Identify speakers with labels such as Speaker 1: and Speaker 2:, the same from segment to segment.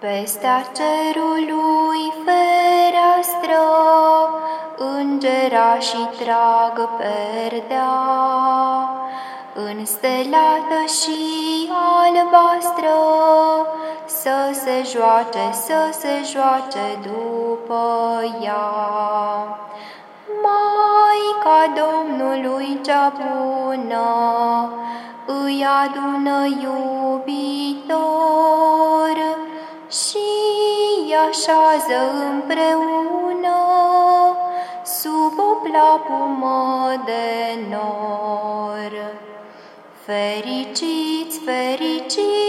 Speaker 1: Peste cerului fereastră, și trag perdea, Înstelată și albastră, Să se joace, să se joace după ea. Maica Domnului cea bună, Îi adună iubitor Și așează împreună Sub o plapumă de nor. Fericiți, fericiți,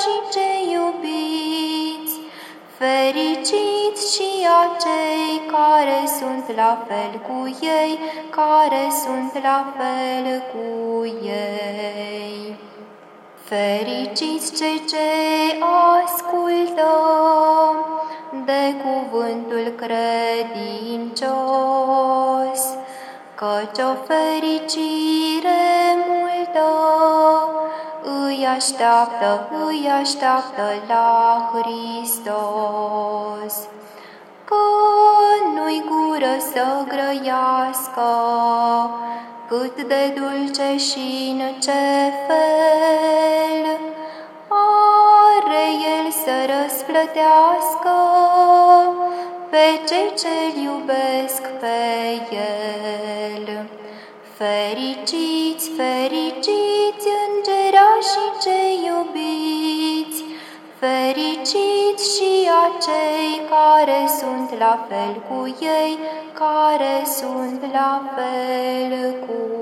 Speaker 1: și ce iubiți, fericiți și acei care sunt la fel cu ei, care sunt la fel cu ei. Fericiți cei ce ascultă de cuvântul credincios, căci o fericire multă îi așteaptă, îi așteaptă la Hristos. Că nu-i gură să grăiască, cât de dulce și în ce fel răsplătească pe cei ce iubesc pe el. Fericiți, fericiți, îngerașii ce iubiți, fericiți și acei care sunt la fel cu ei, care sunt la fel cu ei.